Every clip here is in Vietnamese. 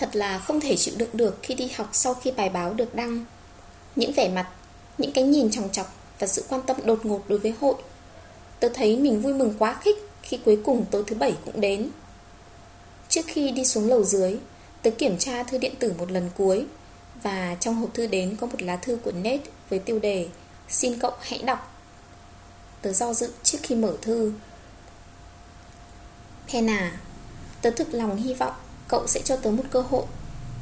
Thật là không thể chịu đựng được khi đi học sau khi bài báo được đăng. Những vẻ mặt, những cái nhìn tròng trọc và sự quan tâm đột ngột đối với hội. Tớ thấy mình vui mừng quá khích khi cuối cùng tối thứ bảy cũng đến. Trước khi đi xuống lầu dưới Tớ kiểm tra thư điện tử một lần cuối Và trong hộp thư đến có một lá thư của Nate với tiêu đề Xin cậu hãy đọc. Tớ do dự trước khi mở thư. Pena Tớ thực lòng hy vọng cậu sẽ cho tớ một cơ hội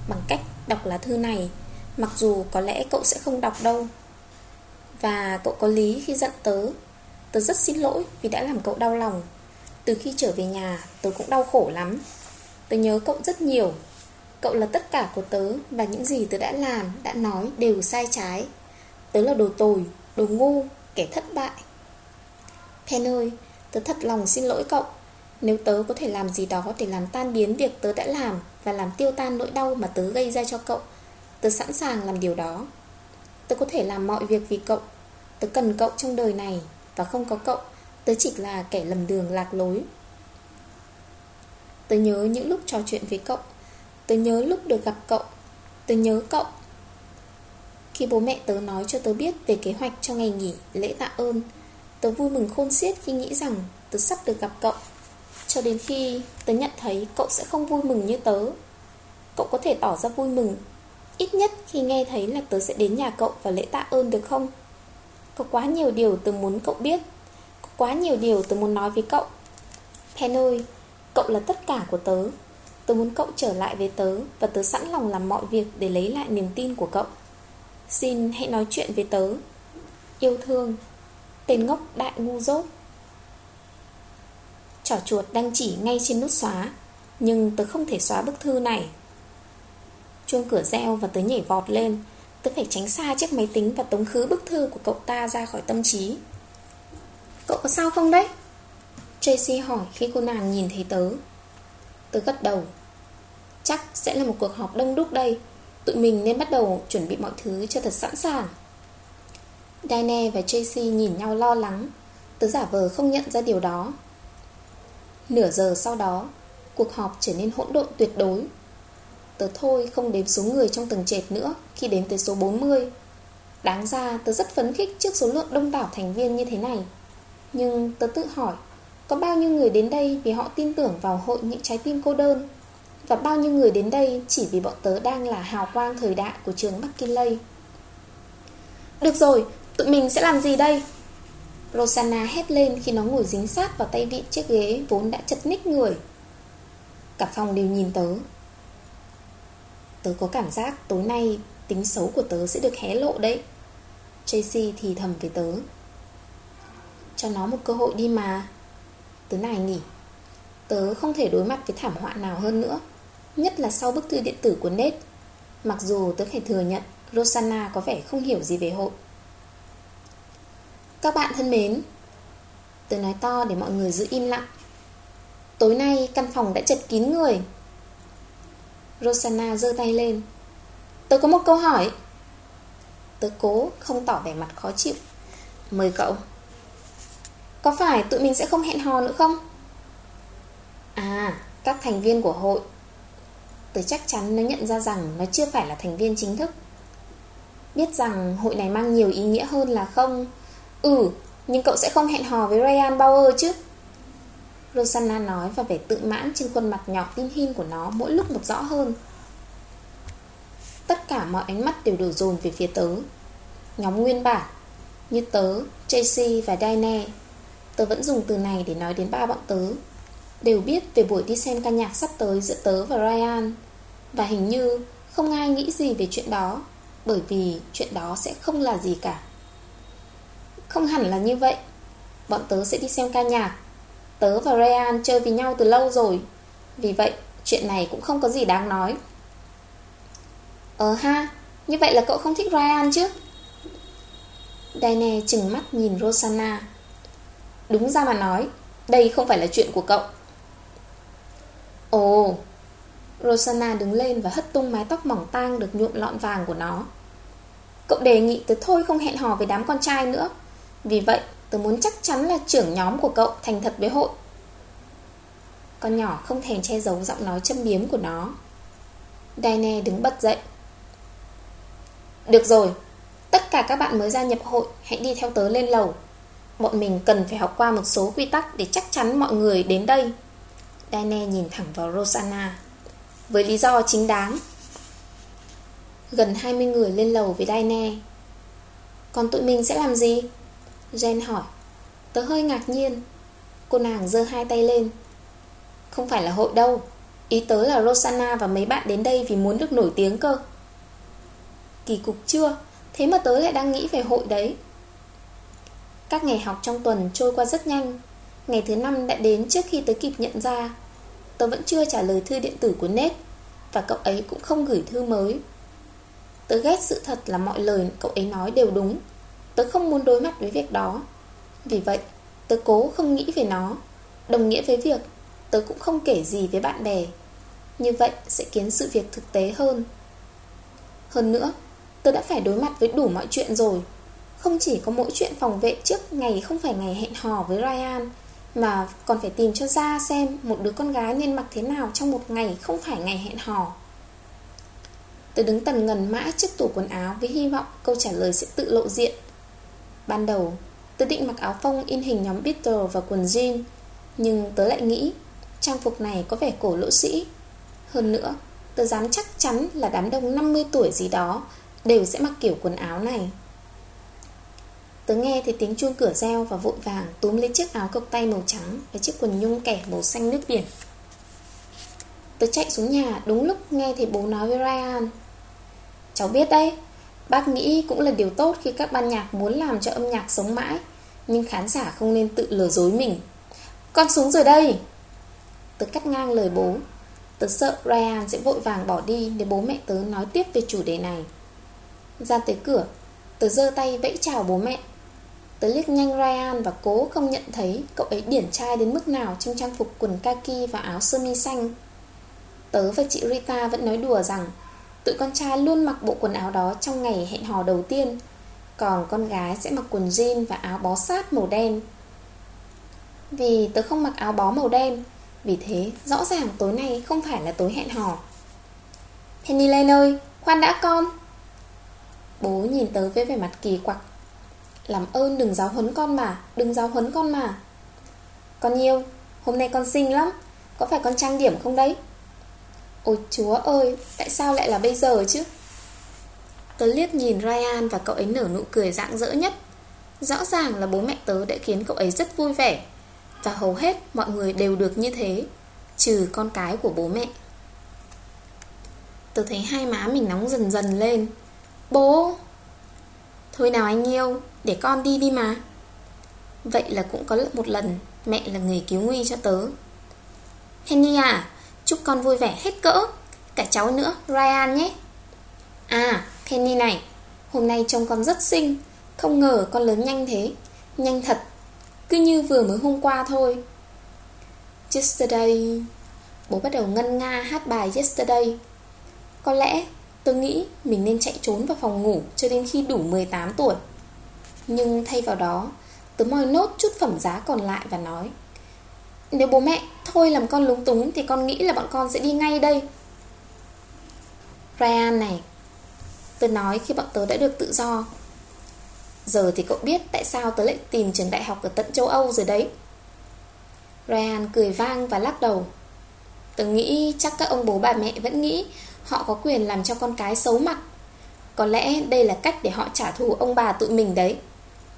Bằng cách đọc lá thư này. Mặc dù có lẽ cậu sẽ không đọc đâu. Và cậu có lý khi giận tớ Tớ rất xin lỗi vì đã làm cậu đau lòng. Từ khi trở về nhà Tớ cũng đau khổ lắm. Tớ nhớ cậu rất nhiều. Cậu là tất cả của tớ Và những gì tớ đã làm, đã nói đều sai trái. Tớ là đồ tồi, đồ ngu, kẻ thất bại. Pen ơi, tớ thật lòng xin lỗi cậu. Nếu tớ có thể làm gì đó để làm tan biến việc tớ đã làm Và làm tiêu tan nỗi đau mà tớ gây ra cho cậu, Tớ sẵn sàng làm điều đó. Tớ có thể làm mọi việc vì cậu. Tớ cần cậu trong đời này Và không có cậu, Tớ chỉ là kẻ lầm đường lạc lối. Tớ nhớ những lúc trò chuyện với cậu. Tớ nhớ lúc được gặp cậu. Tớ nhớ cậu. Khi bố mẹ tớ nói cho tớ biết Về kế hoạch cho ngày nghỉ lễ tạ ơn, Tớ vui mừng khôn xiết khi nghĩ rằng Tớ sắp được gặp cậu. Cho đến khi tớ nhận thấy cậu sẽ không vui mừng như tớ. Cậu có thể tỏ ra vui mừng. Ít nhất khi nghe thấy là tớ sẽ đến nhà cậu và lễ tạ ơn được không? Có quá nhiều điều tớ muốn cậu biết. Có quá nhiều điều tớ muốn nói với cậu. Pen ơi, Cậu là tất cả của tớ. Tớ muốn cậu trở lại với tớ Và tớ sẵn lòng làm mọi việc để lấy lại niềm tin của cậu. Xin hãy nói chuyện với tớ. Yêu thương, Tên ngốc đại ngu dốt. Trỏ chuột đang chỉ ngay trên nút xóa, Nhưng tớ không thể xóa bức thư này. Chuông cửa reo và tớ nhảy vọt lên. Tớ phải tránh xa chiếc máy tính Và tống khứ bức thư của cậu ta ra khỏi tâm trí. Cậu có sao không đấy? Tracy hỏi khi cô nàng nhìn thấy tớ. Tớ gật đầu. Chắc sẽ là một cuộc họp đông đúc đây. Tụi mình nên bắt đầu chuẩn bị mọi thứ cho thật sẵn sàng. Diane và Tracy nhìn nhau lo lắng. Tớ giả vờ không nhận ra điều đó. Nửa giờ sau đó Cuộc họp trở nên hỗn độn tuyệt đối. Tớ thôi không đếm số người trong tầng trệt nữa Khi đến tới số 40 Đáng ra tớ rất phấn khích trước số lượng đông đảo thành viên như thế này. Nhưng tớ tự hỏi Có bao nhiêu người đến đây vì họ tin tưởng vào hội những trái tim cô đơn? Và bao nhiêu người đến đây chỉ vì bọn tớ đang là hào quang thời đại của trường McKinley Được rồi, tụi mình sẽ làm gì đây? Rosanna hét lên khi nó ngồi dính sát vào tay vịn chiếc ghế vốn đã chật ních người. Cả phòng đều nhìn tớ. Tớ có cảm giác tối nay tính xấu của tớ sẽ được hé lộ đấy. Tracy thì thầm với tớ. Cho nó một cơ hội đi mà. Tớ này nghỉ Tớ không thể đối mặt với thảm họa nào hơn nữa, Nhất là sau bức thư điện tử của Nate Mặc dù tớ phải thừa nhận Rosanna có vẻ không hiểu gì về hội. Các bạn thân mến Tớ nói to để mọi người giữ im lặng. Tối nay căn phòng đã chật kín người. Rosanna giơ tay lên. Tớ có một câu hỏi. Tớ cố không tỏ vẻ mặt khó chịu. Mời cậu. Có phải tụi mình sẽ không hẹn hò nữa không? À, các thành viên của hội. Tớ chắc chắn nó nhận ra rằng Nó chưa phải là thành viên chính thức. Biết rằng hội này mang nhiều ý nghĩa hơn là không. Ừ, nhưng cậu sẽ không hẹn hò với Ryan Bauer chứ Rosanna nói và vẻ tự mãn trên khuôn mặt nhỏ tin hin của nó mỗi lúc một rõ hơn. Tất cả mọi ánh mắt đều đổ dồn về phía tớ. Nhóm nguyên bản, như tớ, Tracy và Diane. Tớ vẫn dùng từ này để nói đến ba bọn tớ. Đều biết về buổi đi xem ca nhạc sắp tới giữa tớ và Ryan. Và hình như không ai nghĩ gì về chuyện đó, bởi vì chuyện đó sẽ không là gì cả. Không hẳn là như vậy. Bọn tớ sẽ đi xem ca nhạc. Tớ và Ryan chơi với nhau từ lâu rồi. Vì vậy, chuyện này cũng không có gì đáng nói. Ờ ha, Như vậy là cậu không thích Ryan chứ? Diane chừng mắt nhìn Rosanna. Đúng ra mà nói, Đây không phải là chuyện của cậu. Ồ, Rosanna đứng lên và hất tung mái tóc mỏng tang Được nhuộm lọn vàng của nó. Cậu đề nghị tớ thôi không hẹn hò với đám con trai nữa. Vì vậy Tớ muốn chắc chắn là trưởng nhóm của cậu thành thật với hội. Con nhỏ không thèm che giấu giọng nói châm biếm của nó. Daine đứng bật dậy. Được rồi, Tất cả các bạn mới gia nhập hội, Hãy đi theo tớ lên lầu. Bọn mình cần phải học qua một số quy tắc Để chắc chắn mọi người đến đây. Daine nhìn thẳng vào Rosanna. Với lý do chính đáng. Gần 20 người lên lầu với Daine Còn tụi mình sẽ làm gì? Jen hỏi. Tớ hơi ngạc nhiên. Cô nàng giơ hai tay lên. Không phải là hội đâu. Ý tớ là Rosanna và mấy bạn đến đây Vì muốn được nổi tiếng cơ. Kỳ cục chưa? Thế mà tớ lại đang nghĩ về hội đấy. Các ngày học trong tuần trôi qua rất nhanh. Ngày thứ năm đã đến trước khi tớ kịp nhận ra. Tớ vẫn chưa trả lời thư điện tử của Nết Và cậu ấy cũng không gửi thư mới. Tớ ghét sự thật là mọi lời cậu ấy nói đều đúng. Tớ không muốn đối mặt với việc đó. Vì vậy, Tớ cố không nghĩ về nó. Đồng nghĩa với việc Tớ cũng không kể gì với bạn bè. Như vậy sẽ khiến sự việc thực tế hơn. Hơn nữa, Tớ đã phải đối mặt với đủ mọi chuyện rồi. Không chỉ có mỗi chuyện phòng vệ trước ngày không phải ngày hẹn hò với Ryan, Mà còn phải tìm cho ra xem Một đứa con gái nên mặc thế nào trong một ngày không phải ngày hẹn hò. Tớ đứng tần ngần mãi trước tủ quần áo Với hy vọng câu trả lời sẽ tự lộ diện. Ban đầu, Tớ định mặc áo phông in hình nhóm Beatles và quần jean, Nhưng tớ lại nghĩ Trang phục này có vẻ cổ lỗ sĩ. Hơn nữa, Tớ dám chắc chắn là đám đông 50 tuổi gì đó Đều sẽ mặc kiểu quần áo này. Tớ nghe thấy tiếng chuông cửa reo Và vội vàng túm lấy chiếc áo cộc tay màu trắng Và chiếc quần nhung kẻ màu xanh nước biển. Tớ chạy xuống nhà đúng lúc nghe thấy bố nói với Ryan. Cháu biết đấy Bác nghĩ cũng là điều tốt khi các ban nhạc muốn làm cho âm nhạc sống mãi, Nhưng khán giả không nên tự lừa dối mình. Con xuống rồi đây. Tớ cắt ngang lời bố. Tớ sợ Ryan sẽ vội vàng bỏ đi Để bố mẹ tớ nói tiếp về chủ đề này. Ra tới cửa, Tớ giơ tay vẫy chào bố mẹ. Tớ liếc nhanh Ryan và cố không nhận thấy Cậu ấy điển trai đến mức nào Trong trang phục quần kaki và áo sơ mi xanh. Tớ và chị Rita vẫn nói đùa rằng Tụi con trai luôn mặc bộ quần áo đó trong ngày hẹn hò đầu tiên. Còn con gái sẽ mặc quần jean và áo bó sát màu đen. Vì tớ không mặc áo bó màu đen Vì thế rõ ràng tối nay không phải là tối hẹn hò. Penny Lane ơi, khoan đã con. Bố nhìn tớ với vẻ mặt kỳ quặc. Làm ơn đừng giáo huấn con mà Đừng giáo huấn con mà. Con yêu, hôm nay con xinh lắm. Có phải con trang điểm không đấy? Ôi chúa ơi, tại sao lại là bây giờ chứ? Tớ liếc nhìn Ryan và cậu ấy nở nụ cười rạng rỡ nhất. Rõ ràng là bố mẹ tớ đã khiến cậu ấy rất vui vẻ. Và hầu hết mọi người đều được như thế Trừ con cái của bố mẹ. Tớ thấy hai má mình nóng dần dần lên. Bố! Thôi nào anh yêu Để con đi đi mà. Vậy là cũng có một lần Mẹ là người cứu nguy cho tớ. Henny à Chúc con vui vẻ hết cỡ. Cả cháu nữa, Ryan nhé. À, Penny này Hôm nay trông con rất xinh. Không ngờ con lớn nhanh thế. Nhanh thật. Cứ như vừa mới hôm qua thôi. Yesterday. Bố bắt đầu ngân nga hát bài Yesterday. Có lẽ tôi nghĩ mình nên chạy trốn vào phòng ngủ Cho đến khi đủ 18 tuổi. Nhưng thay vào đó Tớ moi nốt chút phẩm giá còn lại và nói nếu bố mẹ thôi làm con lúng túng Thì con nghĩ là bọn con sẽ đi ngay đây. Ryan này Tớ nói khi bọn tớ đã được tự do. Giờ thì cậu biết Tại sao tớ lại tìm trường đại học Ở tận châu Âu rồi đấy. Ryan cười vang và lắc đầu. Tớ nghĩ chắc các ông bố bà mẹ vẫn nghĩ Họ có quyền làm cho con cái xấu mặt. Có lẽ đây là cách để họ trả thù ông bà tụi mình đấy.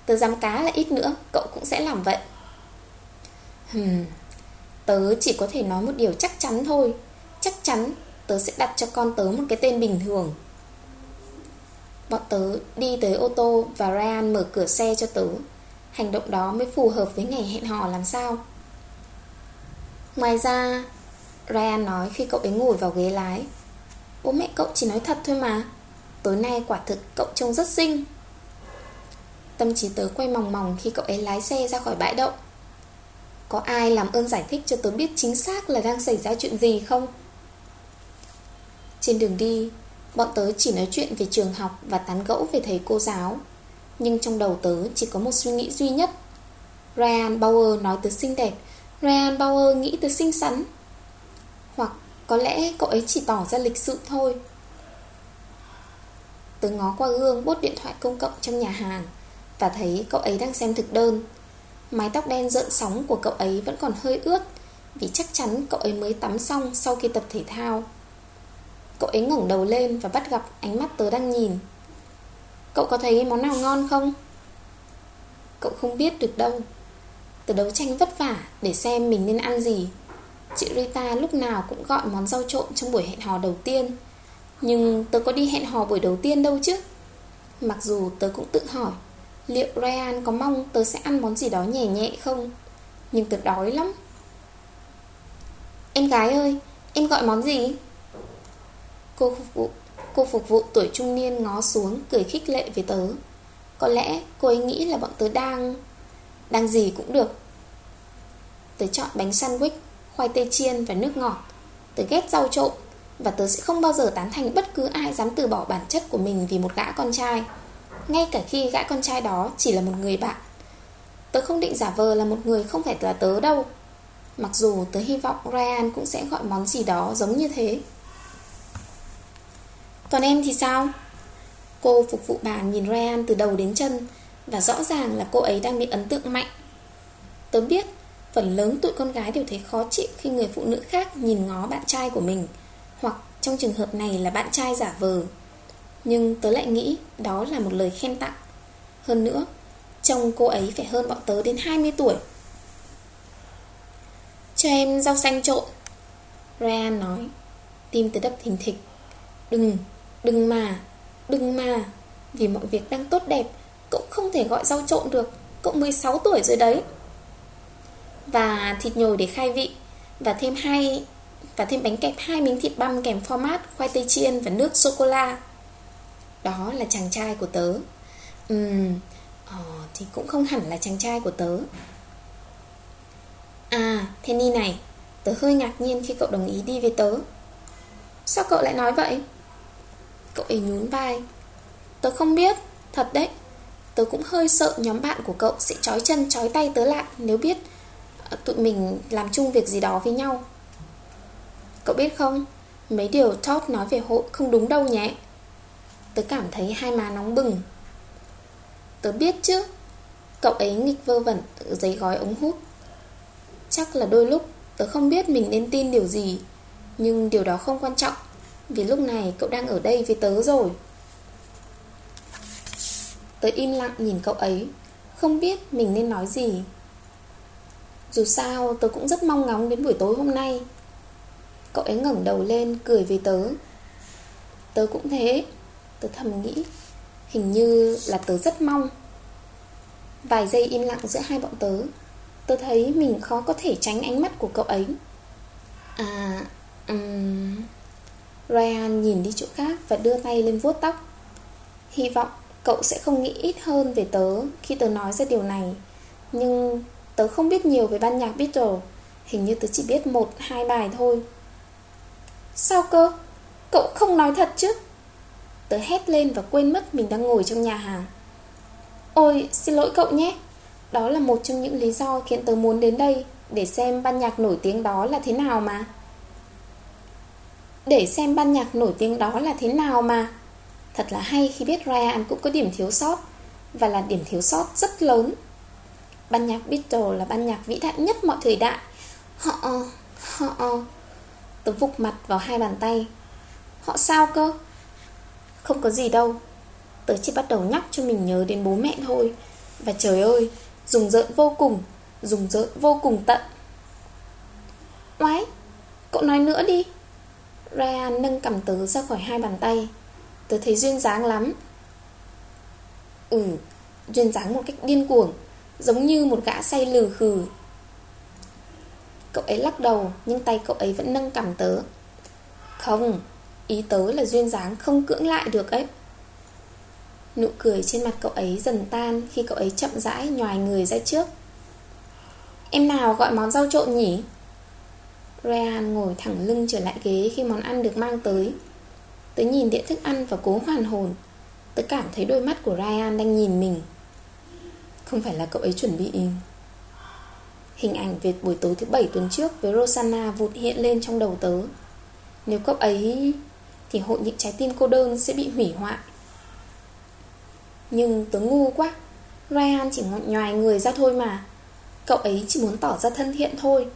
Tớ dám cá là ít nữa, Cậu cũng sẽ làm vậy. Hmm Tớ chỉ có thể nói một điều chắc chắn thôi. Chắc chắn tớ sẽ đặt cho con tớ một cái tên bình thường. Bọn tớ đi tới ô tô và Ryan mở cửa xe cho tớ. Hành động đó mới phù hợp với ngày hẹn hò làm sao. Ngoài ra, Ryan nói khi cậu ấy ngồi vào ghế lái, Bố mẹ cậu chỉ nói thật thôi mà. Tối nay quả thực cậu trông rất xinh. Tâm trí tớ quay mòng mòng khi cậu ấy lái xe ra khỏi bãi đậu có ai làm ơn giải thích cho tớ biết chính xác là đang xảy ra chuyện gì không? Trên đường đi, bọn tớ chỉ nói chuyện về trường học và tán gẫu về thầy cô giáo. Nhưng trong đầu tớ chỉ có một suy nghĩ duy nhất. Ryan Bauer nói tớ xinh đẹp, Ryan Bauer nghĩ tớ xinh xắn. Hoặc Có lẽ cậu ấy chỉ tỏ ra lịch sự thôi Tớ ngó qua gương bốt điện thoại công cộng trong nhà hàng Và thấy cậu ấy đang xem thực đơn Mái tóc đen rợn sóng của cậu ấy vẫn còn hơi ướt, Vì chắc chắn cậu ấy mới tắm xong sau khi tập thể thao. Cậu ấy ngẩng đầu lên và bắt gặp ánh mắt tớ đang nhìn. Cậu có thấy món nào ngon không? Cậu không biết được đâu. Tớ đấu tranh vất vả để xem mình nên ăn gì. Chị Rita lúc nào cũng gọi món rau trộn trong buổi hẹn hò đầu tiên. Nhưng tớ có đi hẹn hò buổi đầu tiên đâu chứ? Mặc dù tớ cũng tự hỏi Liệu Ryan có mong tớ sẽ ăn món gì đó nhẹ nhẹ không? Nhưng tớ đói lắm. Em gái ơi, Em gọi món gì? Cô phục vụ, Cô phục vụ tuổi trung niên ngó xuống, Cười khích lệ với tớ. Có lẽ cô ấy nghĩ là bọn tớ đang Đang gì cũng được. Tớ chọn bánh sandwich, Khoai tây chiên và nước ngọt. Tớ ghét rau trộn Và tớ sẽ không bao giờ tán thành bất cứ ai dám từ bỏ bản chất của mình Vì một gã con trai. Ngay cả khi gã con trai đó chỉ là một người bạn, Tớ không định giả vờ là một người không phải là tớ đâu. Mặc dù tớ hy vọng Ryan cũng sẽ gọi món gì đó giống như thế. Còn em thì sao? Cô phục vụ bàn nhìn Ryan từ đầu đến chân Và rõ ràng là cô ấy đang bị ấn tượng mạnh. Tớ biết Phần lớn tụi con gái đều thấy khó chịu Khi người phụ nữ khác nhìn ngó bạn trai của mình, Hoặc trong trường hợp này là bạn trai giả vờ. Nhưng tớ lại nghĩ Đó là một lời khen tặng. Hơn nữa Trông cô ấy phải hơn bọn tớ đến 20 tuổi. Cho em rau xanh trộn. Ryan nói. Tim tớ đập thình thịch. Đừng, Đừng mà, đừng mà. Vì mọi việc đang tốt đẹp Cậu không thể gọi rau trộn được. Cậu 16 tuổi rồi đấy. Và thịt nhồi để khai vị. Và thêm hai Và thêm bánh kẹp hai miếng thịt băm kèm format Khoai tây chiên và nước sô-cô-la đó là chàng trai của tớ. Ừm ờ, Thì cũng không hẳn là chàng trai của tớ. À Penny này Tớ hơi ngạc nhiên khi cậu đồng ý đi với tớ. Sao cậu lại nói vậy? Cậu ấy nhún vai. Tớ không biết, thật đấy. Tớ cũng hơi sợ nhóm bạn của cậu sẽ trói chân trói tay tớ lại Nếu biết ờ, tụi mình làm chung việc gì đó với nhau. Cậu biết không? Mấy điều Todd nói về hội không đúng đâu nhé. Tớ cảm thấy hai má nóng bừng. Tớ biết chứ, Cậu ấy nghịch vơ vẩn tự giấy gói ống hút. Chắc là đôi lúc Tớ không biết mình nên tin điều gì, Nhưng điều đó không quan trọng, vì lúc này cậu đang ở đây với tớ rồi. Tớ im lặng nhìn cậu ấy, Không biết mình nên nói gì. Dù sao, tớ cũng rất mong ngóng đến buổi tối hôm nay. Cậu ấy ngẩng đầu lên, cười với tớ. Tớ cũng thế. Tớ thầm nghĩ Hình như là tớ rất mong Vài giây im lặng giữa hai bọn tớ Tớ thấy mình khó có thể tránh ánh mắt của cậu ấy À... Um... Ryan nhìn đi chỗ khác và đưa tay lên vuốt tóc Hy vọng cậu sẽ không nghĩ ít hơn về tớ khi tớ nói ra điều này Nhưng tớ không biết nhiều về ban nhạc Beatles Hình như tớ chỉ biết một, hai bài thôi Sao cơ? Cậu không nói thật chứ? Tớ hét lên và quên mất mình đang ngồi trong nhà hàng. Ôi, xin lỗi cậu nhé. Đó là một trong những lý do khiến tớ muốn đến đây Để xem ban nhạc nổi tiếng đó là thế nào mà. Để xem ban nhạc nổi tiếng đó là thế nào mà. Thật là hay khi biết Ryan cũng có điểm thiếu sót Và là điểm thiếu sót rất lớn. Ban nhạc Beatles là ban nhạc vĩ đại nhất mọi thời đại. Họ... họ... Tớ vục mặt vào hai bàn tay. Họ sao cơ? Không có gì đâu. Tớ chỉ bắt đầu nhắc cho mình nhớ đến bố mẹ thôi. Và trời ơi, Dùng rợn vô cùng, Dùng rợn vô cùng tận. Oái, Cậu nói nữa đi. Ryan nâng cầm tớ ra khỏi hai bàn tay. Tớ thấy duyên dáng lắm. Ừ Duyên dáng một cách điên cuồng, Giống như một gã say lừ khừ. Cậu ấy lắc đầu, Nhưng tay cậu ấy vẫn nâng cầm tớ. Không Ý tớ là duyên dáng không cưỡng lại được ấy. Nụ cười trên mặt cậu ấy dần tan Khi cậu ấy chậm rãi nhòi người ra trước. Em nào gọi món rau trộn nhỉ? Ryan ngồi thẳng lưng trở lại ghế khi món ăn được mang tới. Tớ nhìn đĩa thức ăn và cố hoàn hồn. Tớ cảm thấy đôi mắt của Ryan đang nhìn mình. Không phải là cậu ấy chuẩn bị. Hình ảnh về buổi tối thứ bảy tuần trước với Rosanna vụt hiện lên trong đầu tớ. Nếu cậu ấy thì hội những trái tim cô đơn sẽ bị hủy hoại. Nhưng tớ ngu quá, Ryan chỉ ngọn nhoài người ra thôi mà. Cậu ấy chỉ muốn tỏ ra thân thiện thôi.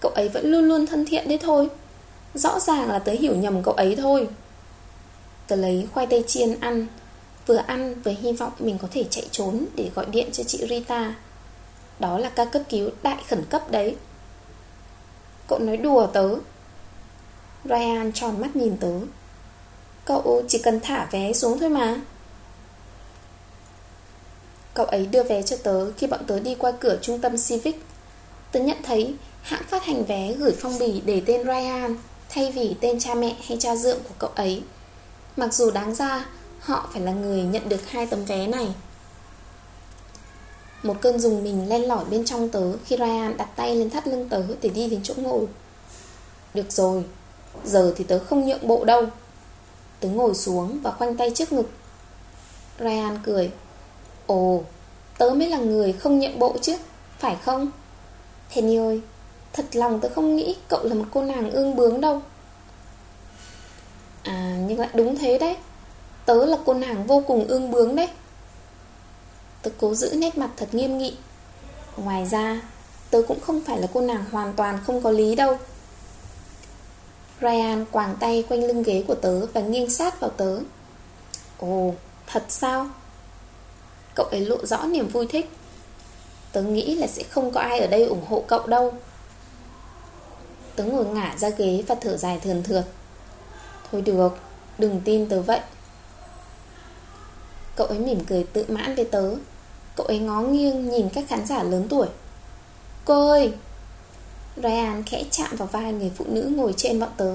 Cậu ấy vẫn luôn luôn thân thiện đấy thôi. Rõ ràng là tớ hiểu nhầm cậu ấy thôi. Tớ lấy khoai tây chiên ăn, Vừa ăn vừa hy vọng mình có thể chạy trốn Để gọi điện cho chị Rita. Đó là ca cấp cứu đại khẩn cấp đấy. Cậu nói đùa tớ. Ryan tròn mắt nhìn tớ. Cậu chỉ cần thả vé xuống thôi mà. Cậu ấy đưa vé cho tớ khi bọn tớ đi qua cửa trung tâm Civic. Tớ nhận thấy hãng phát hành vé gửi phong bì để tên Ryan Thay vì tên cha mẹ hay cha dượng của cậu ấy. Mặc dù đáng ra họ phải là người nhận được hai tấm vé này. Một cơn dùng mình len lỏi bên trong tớ khi Ryan đặt tay lên thắt lưng tớ để đi đến chỗ ngồi Được rồi, giờ thì tớ không nhượng bộ đâu. Tớ ngồi xuống và khoanh tay trước ngực. Ryan cười. Ồ, tớ mới là người không nhượng bộ chứ, phải không? Penny ơi, thật lòng tớ không nghĩ cậu là một cô nàng ương bướng đâu. À, nhưng lại đúng thế đấy. Tớ là cô nàng vô cùng ương bướng đấy. Tớ cố giữ nét mặt thật nghiêm nghị. Ngoài ra Tớ cũng không phải là cô nàng hoàn toàn không có lý đâu. Ryan quàng tay quanh lưng ghế của tớ Và nghiêng sát vào tớ. Ồ, thật sao? Cậu ấy lộ rõ niềm vui thích. Tớ nghĩ là sẽ không có ai ở đây ủng hộ cậu đâu. Tớ ngồi ngả ra ghế và thở dài thườn thượt. Thôi được, đừng tin tớ vậy. Cậu ấy mỉm cười tự mãn với tớ. Cậu ấy ngó nghiêng nhìn các khán giả lớn tuổi. Cô ơi! Ryan khẽ chạm vào vai người phụ nữ ngồi trên bọn tớ.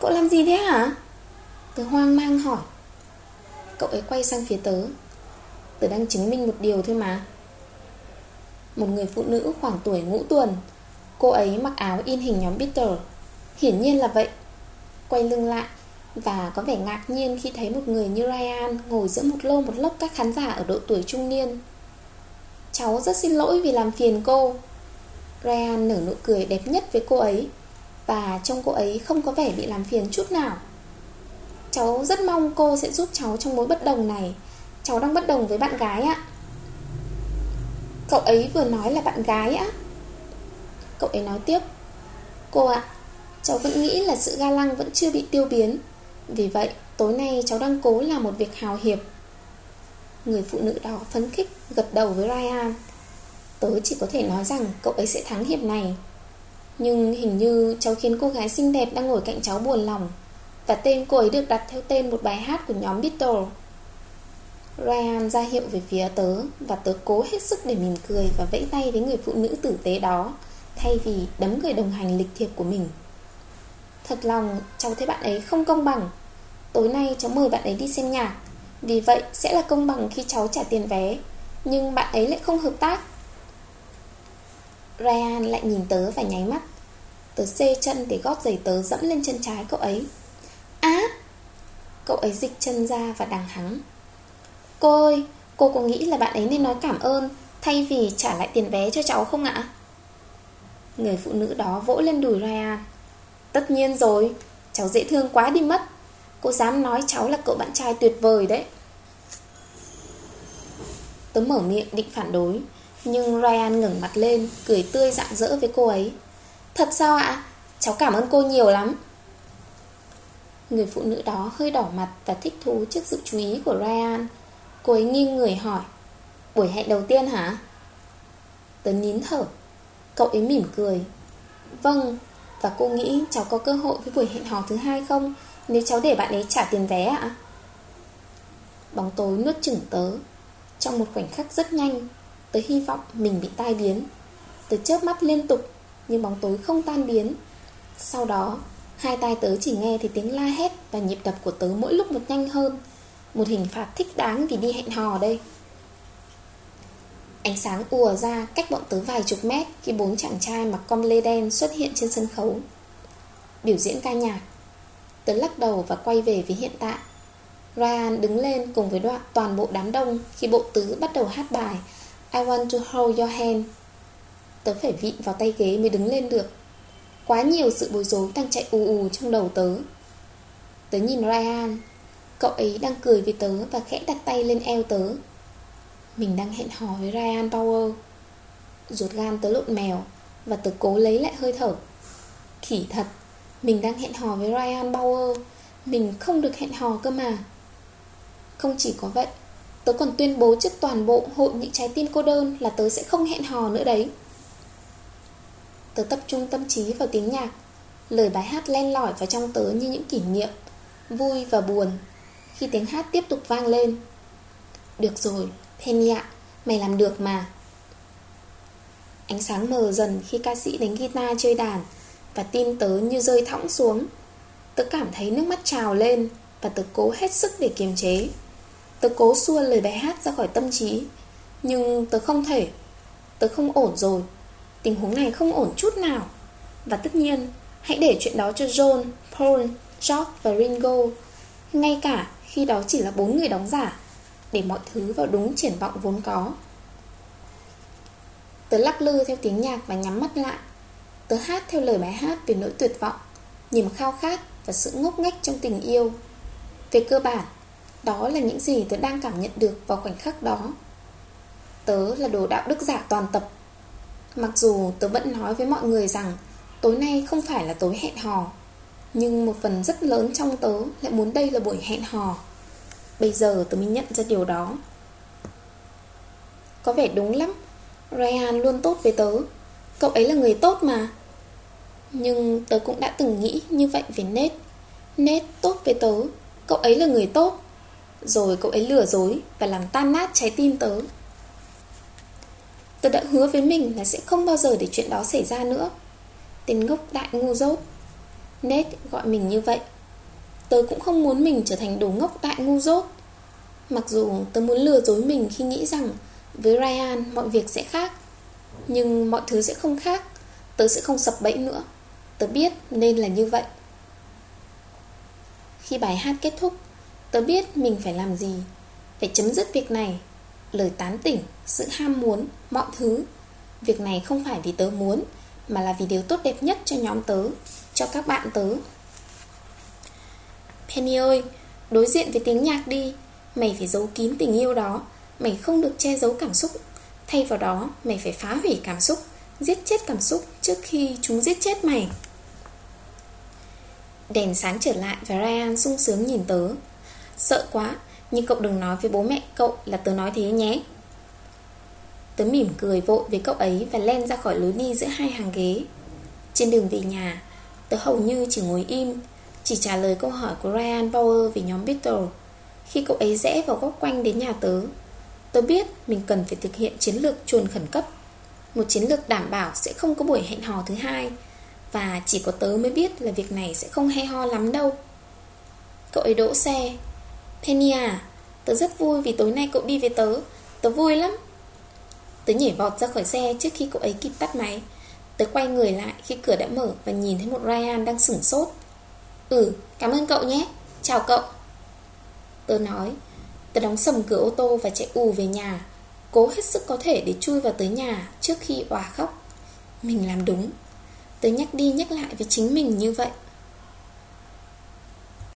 Cậu làm gì thế hả? Tớ hoang mang hỏi. Cậu ấy quay sang phía tớ. Tớ đang chứng minh một điều thôi mà. Một người phụ nữ khoảng tuổi ngũ tuần, Cô ấy mặc áo in hình nhóm Beatles Hiển nhiên là vậy. Quay lưng lại Và có vẻ ngạc nhiên khi thấy một người như Ryan Ngồi giữa một lô một lốc các khán giả ở độ tuổi trung niên. Cháu rất xin lỗi vì làm phiền cô. Ryan nở nụ cười đẹp nhất với cô ấy. Và trông cô ấy không có vẻ bị làm phiền chút nào. Cháu rất mong cô sẽ giúp cháu trong mối bất đồng này. Cháu đang bất đồng với bạn gái ạ. Cậu ấy vừa nói là bạn gái á. Cậu ấy nói tiếp. Cô ạ, Cháu vẫn nghĩ là sự ga lăng vẫn chưa bị tiêu biến. Vì vậy, tối nay cháu đang cố làm một việc hào hiệp. Người phụ nữ đó phấn khích gật đầu với Ryan. Tớ chỉ có thể nói rằng cậu ấy sẽ thắng hiệp này. Nhưng hình như cháu khiến cô gái xinh đẹp đang ngồi cạnh cháu buồn lòng. Và tên cô ấy được đặt theo tên một bài hát của nhóm Beatles Ryan ra hiệu về phía tớ Và tớ cố hết sức để mỉm cười Và vẫy tay với người phụ nữ tử tế đó, Thay vì đấm người đồng hành lịch thiệp của mình. Thật lòng, cháu thấy bạn ấy không công bằng. Tối nay cháu mời bạn ấy đi xem nhạc. Vì vậy sẽ là công bằng khi cháu trả tiền vé. Nhưng bạn ấy lại không hợp tác. Ryan lại nhìn tớ và nháy mắt. Tớ xê chân để gót giày tớ dẫm lên chân trái cậu ấy. Á! Cậu ấy dịch chân ra và đằng hắng Cô ơi, Cô có nghĩ là bạn ấy nên nói cảm ơn Thay vì trả lại tiền vé cho cháu không ạ? Người phụ nữ đó vỗ lên đùi Ryan. Tất nhiên rồi, Cháu dễ thương quá đi mất. Cô dám nói cháu là cậu bạn trai tuyệt vời đấy. Tớ mở miệng định phản đối. Nhưng Ryan ngẩng mặt lên, Cười tươi rạng rỡ với cô ấy. Thật sao ạ? Cháu cảm ơn cô nhiều lắm. Người phụ nữ đó hơi đỏ mặt Và thích thú trước sự chú ý của Ryan. Cô ấy nghiêng người hỏi, Buổi hẹn đầu tiên hả? Tớ nín thở. Cậu ấy mỉm cười. Vâng Và cô nghĩ cháu có cơ hội với buổi hẹn hò thứ hai không? Nếu cháu để bạn ấy trả tiền vé ạ. Bóng tối nuốt chửng tớ. Trong một khoảnh khắc rất nhanh Tớ hy vọng mình bị tai biến. Tớ chớp mắt liên tục, Nhưng bóng tối không tan biến. Sau đó, Hai tai tớ chỉ nghe thấy tiếng la hét Và nhịp đập của tớ mỗi lúc một nhanh hơn. Một hình phạt thích đáng vì đi hẹn hò đây. Ánh sáng ùa ra cách bọn tớ vài chục mét Khi bốn chàng trai mặc com lê đen xuất hiện trên sân khấu. Biểu diễn ca nhạc. Tớ lắc đầu và quay về với hiện tại. Ryan đứng lên cùng với đoạn toàn bộ đám đông Khi bộ tứ bắt đầu hát bài. I want to hold your hand. Tớ phải vịn vào tay ghế mới đứng lên được. Quá nhiều sự bối rối đang chạy ù ù trong đầu tớ. Tớ nhìn Ryan. Cậu ấy đang cười với tớ và khẽ đặt tay lên eo tớ. Mình đang hẹn hò với Ryan Power Ruột gan tớ lộn mèo Và tớ cố lấy lại hơi thở. Khỉ thật, Mình đang hẹn hò với Ryan Bauer Mình không được hẹn hò cơ mà. Không chỉ có vậy Tớ còn tuyên bố trước toàn bộ hội những trái tim cô đơn Là tớ sẽ không hẹn hò nữa đấy. Tớ tập trung tâm trí vào tiếng nhạc Lời bài hát len lỏi vào trong tớ như những kỷ niệm Vui và buồn Khi tiếng hát tiếp tục vang lên. Được rồi, Penny ạ Mày làm được mà. Ánh sáng mờ dần khi ca sĩ đánh guitar chơi đàn Và tim tớ như rơi thõng xuống. Tớ cảm thấy nước mắt trào lên Và tớ cố hết sức để kiềm chế. Tớ cố xua lời bài hát ra khỏi tâm trí Nhưng tớ không thể. Tớ không ổn rồi. Tình huống này không ổn chút nào. Và tất nhiên Hãy để chuyện đó cho John, Paul, George và Ringo. Ngay cả khi đó chỉ là bốn người đóng giả Để mọi thứ vào đúng triển vọng vốn có. Tớ lắc lư theo tiếng nhạc và nhắm mắt lại. Tớ hát theo lời bài hát về nỗi tuyệt vọng Niềm khao khát và sự ngốc nghếch trong tình yêu. Về cơ bản đó là những gì tớ đang cảm nhận được vào khoảnh khắc đó. Tớ là đồ đạo đức giả toàn tập. Mặc dù tớ vẫn nói với mọi người rằng Tối nay không phải là tối hẹn hò, Nhưng một phần rất lớn trong tớ lại muốn đây là buổi hẹn hò. Bây giờ tớ mới nhận ra điều đó. Có vẻ đúng lắm. Ryan luôn tốt với tớ. Cậu ấy là người tốt mà. Nhưng tớ cũng đã từng nghĩ như vậy về Nate Nate tốt với tớ. Cậu ấy là người tốt. Rồi cậu ấy lừa dối Và làm tan nát trái tim tớ. Tớ đã hứa với mình là sẽ không bao giờ để chuyện đó xảy ra nữa. Tên ngốc đại ngu dốt. Ned gọi mình như vậy. Tớ cũng không muốn mình trở thành đồ ngốc đại ngu dốt. Mặc dù tớ muốn lừa dối mình khi nghĩ rằng Với Ryan mọi việc sẽ khác, Nhưng mọi thứ sẽ không khác. Tớ sẽ không sập bẫy nữa. Tớ biết nên là như vậy. Khi bài hát kết thúc Tớ biết mình phải làm gì. Phải chấm dứt việc này. Lời tán tỉnh, sự ham muốn, mọi thứ. Việc này không phải vì tớ muốn Mà là vì điều tốt đẹp nhất cho nhóm tớ Cho các bạn tớ. Penny ơi Đối diện với tiếng nhạc đi. Mày phải giấu kín tình yêu đó. Mày không được che giấu cảm xúc. Thay vào đó mày phải phá hủy cảm xúc Giết chết cảm xúc trước khi chúng giết chết mày. Đèn sáng trở lại và Ryan sung sướng nhìn tớ. Sợ quá, Nhưng cậu đừng nói với bố mẹ cậu là tớ nói thế nhé. Tớ mỉm cười vội với cậu ấy Và len ra khỏi lối đi giữa hai hàng ghế. Trên đường về nhà, Tớ hầu như chỉ ngồi im, Chỉ trả lời câu hỏi của Ryan Bauer về nhóm Beatles Khi cậu ấy rẽ vào góc quanh đến nhà tớ Tớ biết mình cần phải thực hiện chiến lược chuồn khẩn cấp. Một chiến lược đảm bảo sẽ không có buổi hẹn hò thứ hai, Và chỉ có tớ mới biết là việc này sẽ không hay ho lắm đâu. Cậu ấy đỗ xe Penny à Tớ rất vui vì tối nay cậu đi với tớ. Tớ vui lắm. Tớ nhảy vọt ra khỏi xe trước khi cậu ấy kịp tắt máy. Tớ quay người lại khi cửa đã mở Và nhìn thấy một Ryan đang sửng sốt. Ừ, cảm ơn cậu nhé. Chào cậu. Tớ nói Tớ đóng sầm cửa ô tô và chạy ù về nhà Cố hết sức có thể để chui vào tới nhà Trước khi òa khóc. Mình làm đúng. Tớ nhắc đi nhắc lại với chính mình như vậy.